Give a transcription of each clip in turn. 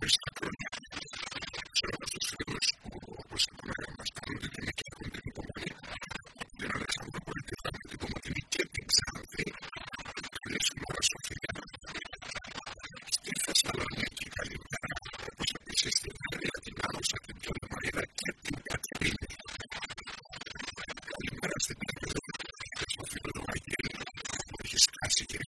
Πριν σε ένα χρόνο, ξέρω να σας φίλους, όπως από μέρα μας, πάνω την εμπιμετήχοτη την υπομονή. Δεν τα πολιτικά την υπομονή και την ξαναδεί. Βλέπεις, η μόρα σου, ο θηλιάς, η καλημέρα, όπως επίσης την έδρα την άδωσα την πιόνι και την κατυπήν. Καλημέρα, στενά παιδιά, το μαγείλ, που έχεις κάσει και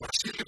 Well,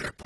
research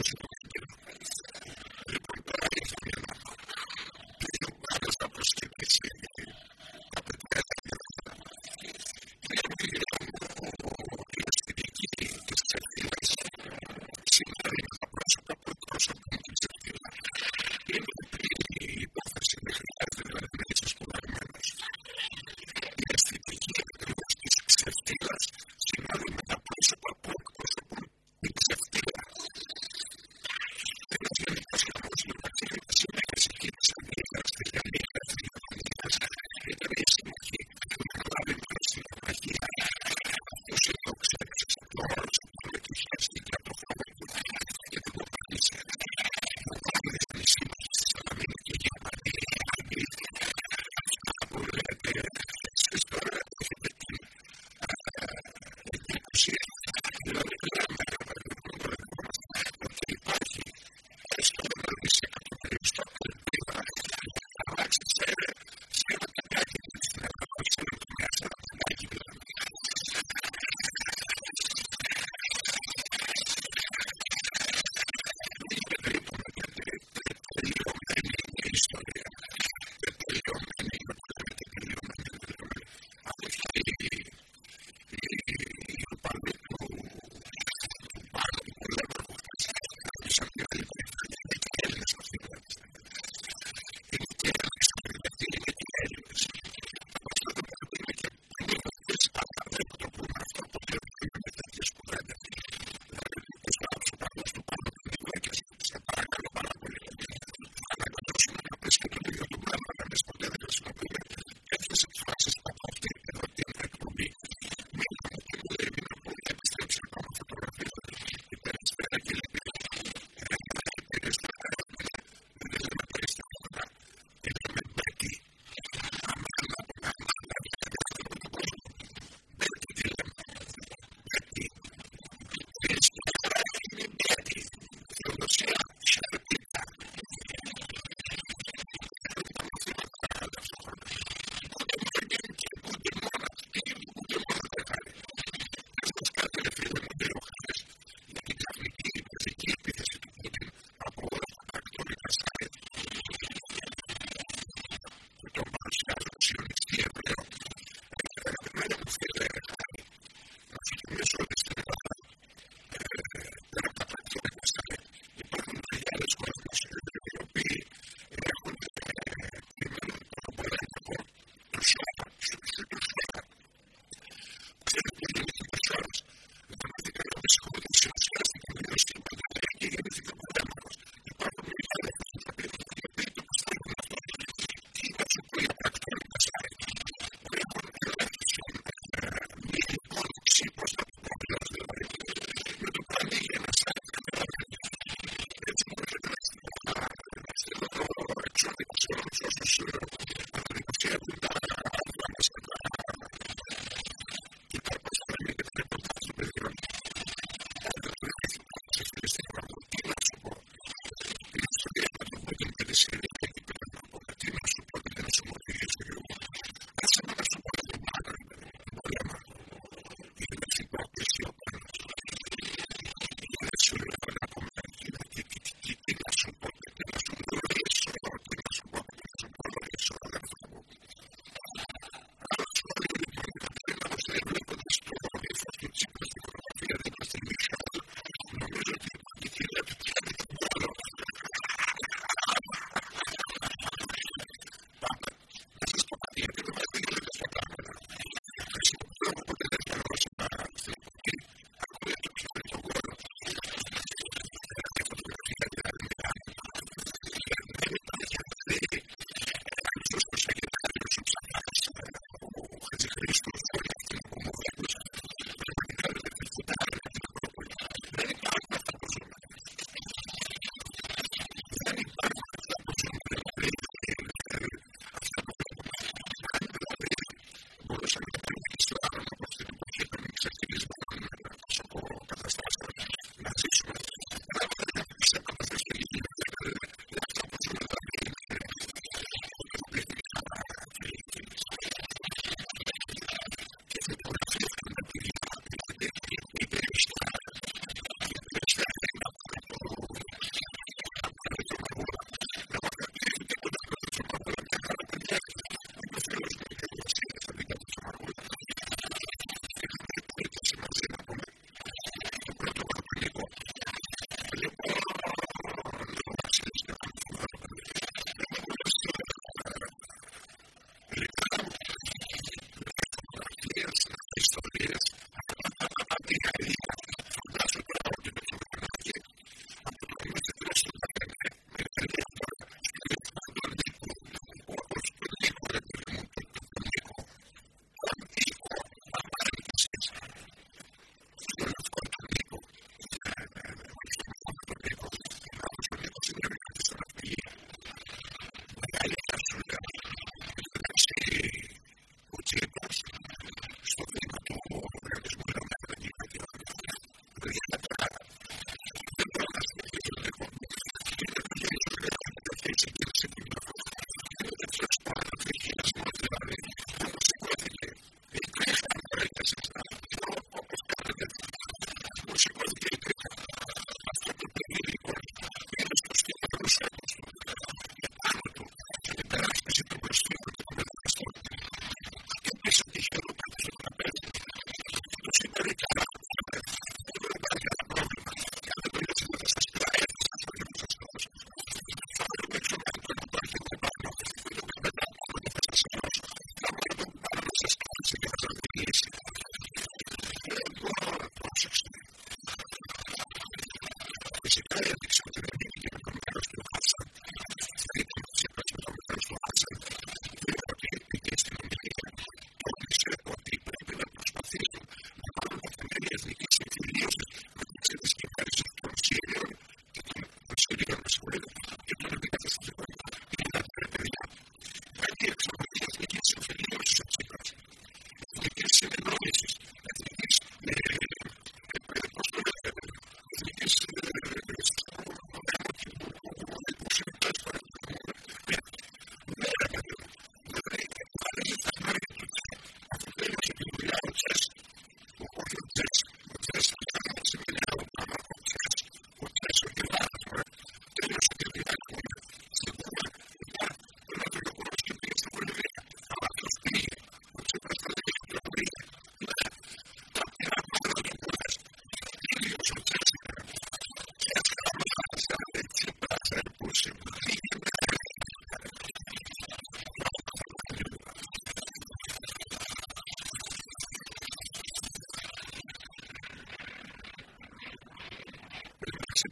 вытекает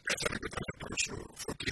και σαν να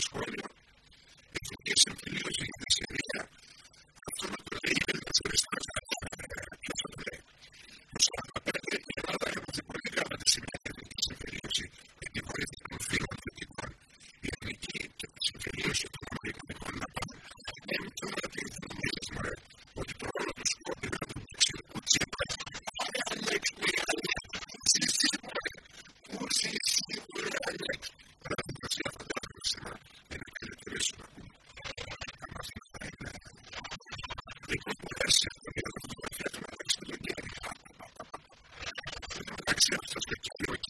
It's great. сердце, сказать,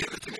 give it to me.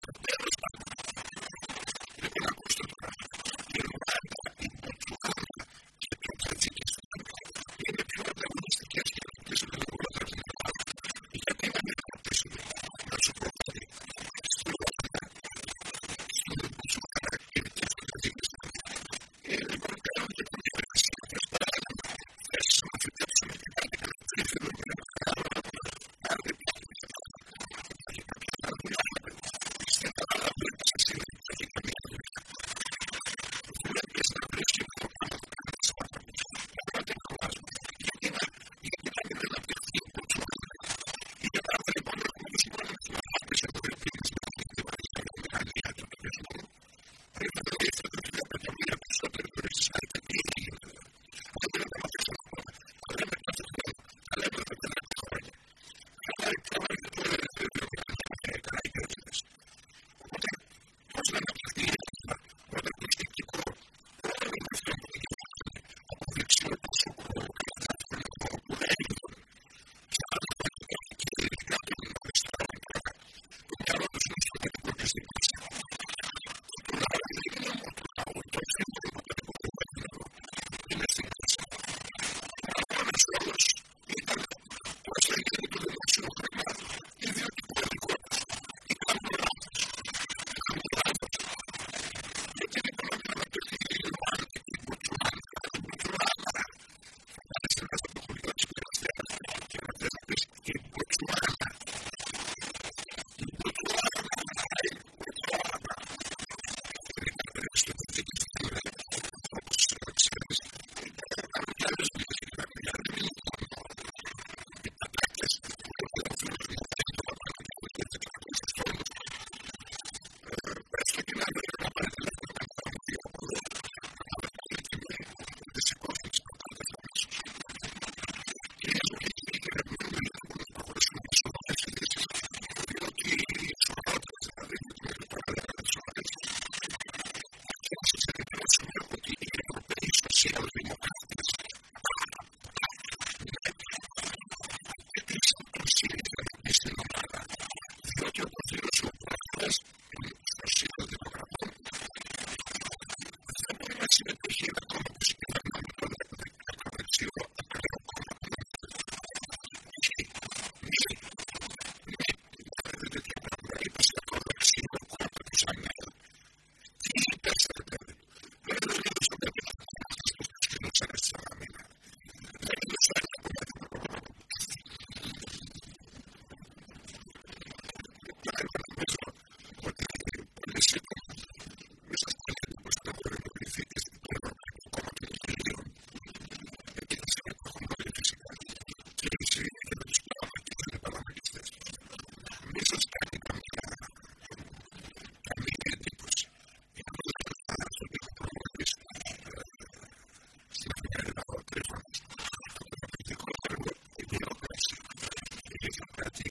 демократии.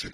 to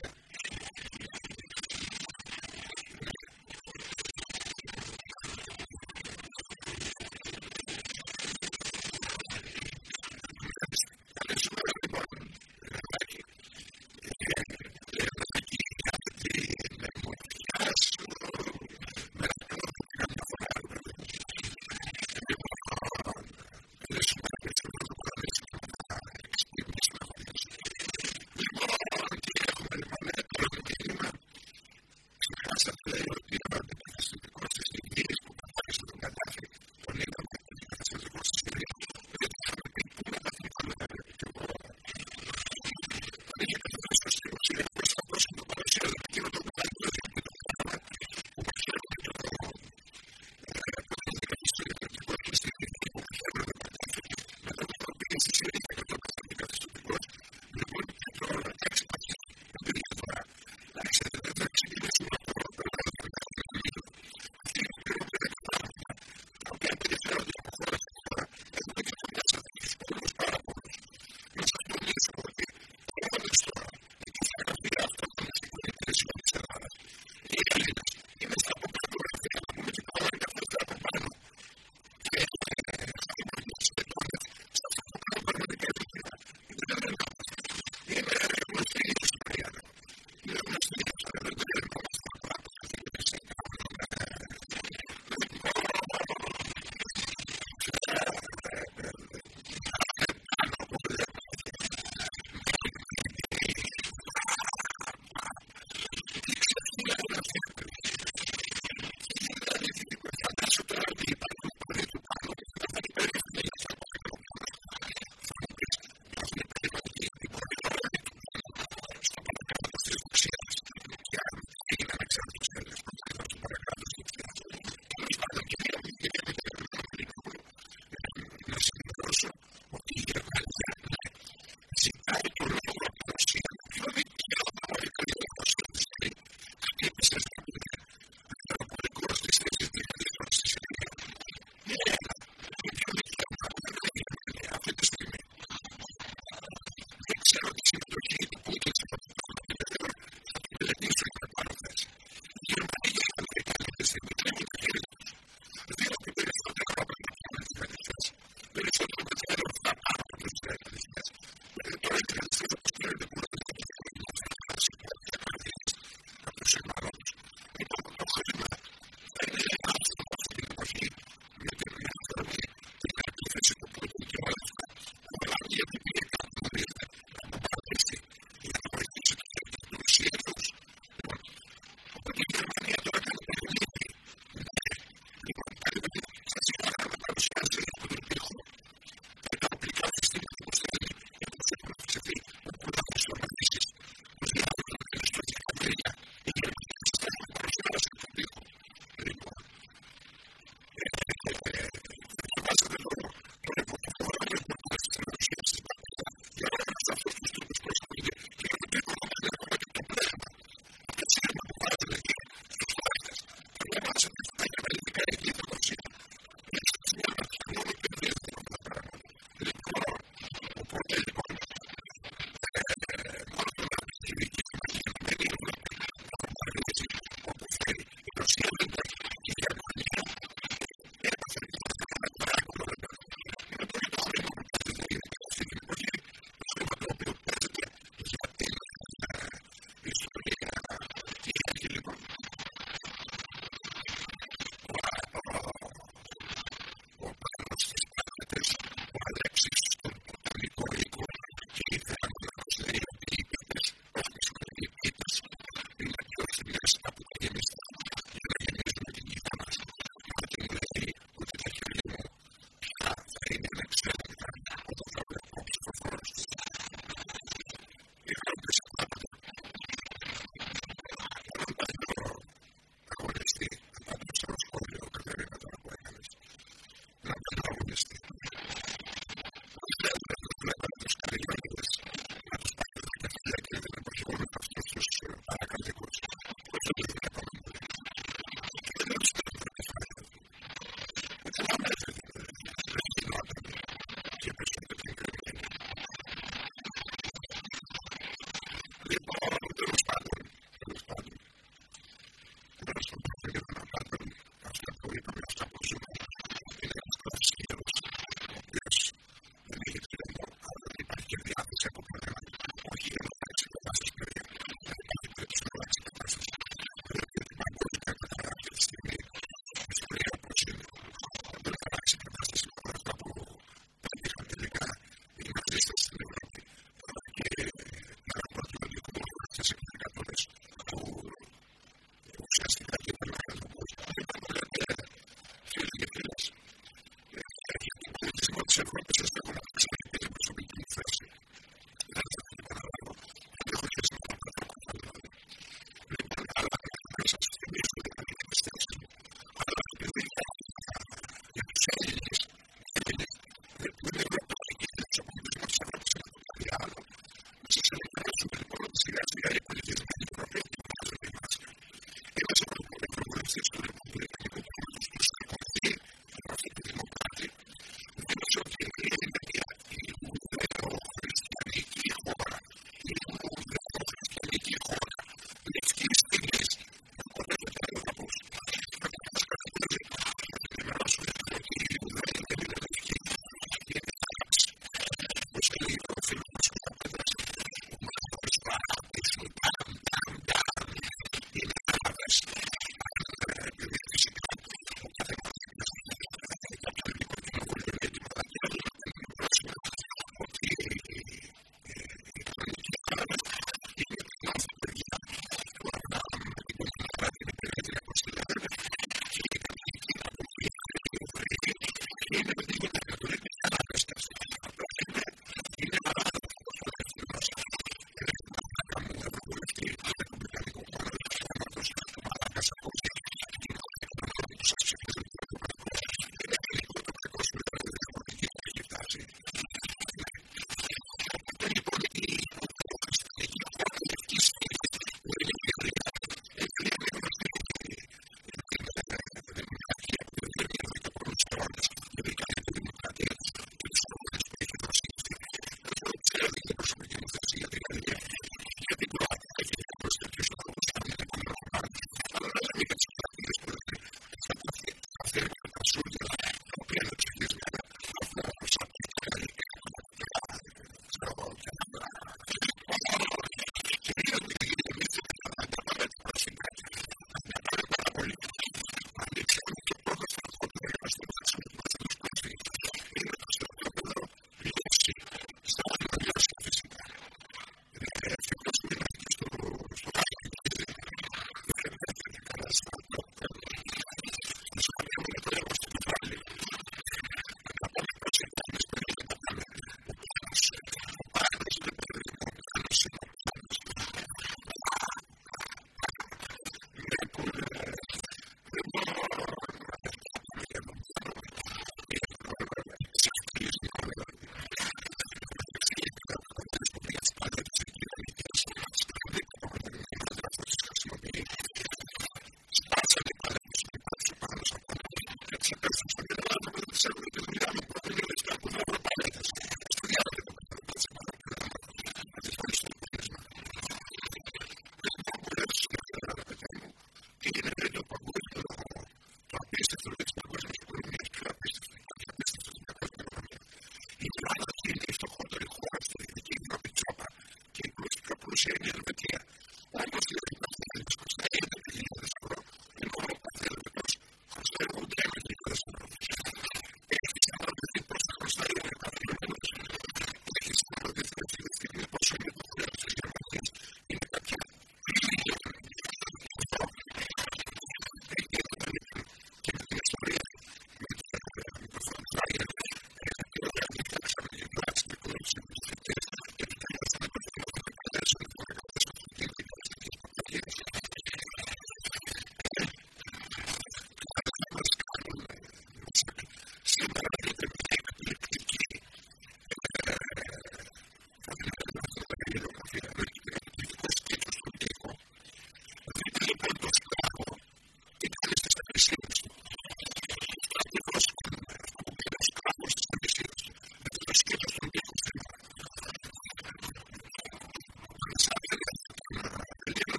Thank you.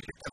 appreciate it.